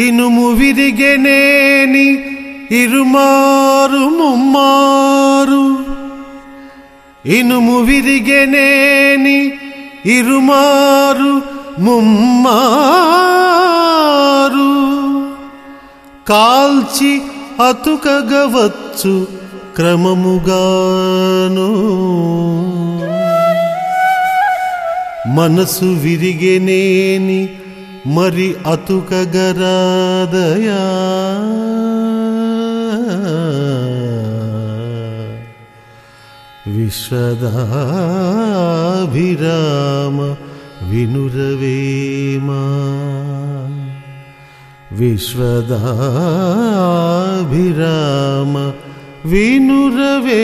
ఇనుము విరిగెనేని ఇరుమారు ముమ్మారు. ఇనుము విరిగెనేని ఇరుమారు ముమ్మారు. కాల్చి అతుకగవచ్చు క్రమముగాను. మనసు విరిగెనేని मरि अतुकगरा दया विश्वदाभिराम विनुरवे विश्वदाभिराम विनुरवे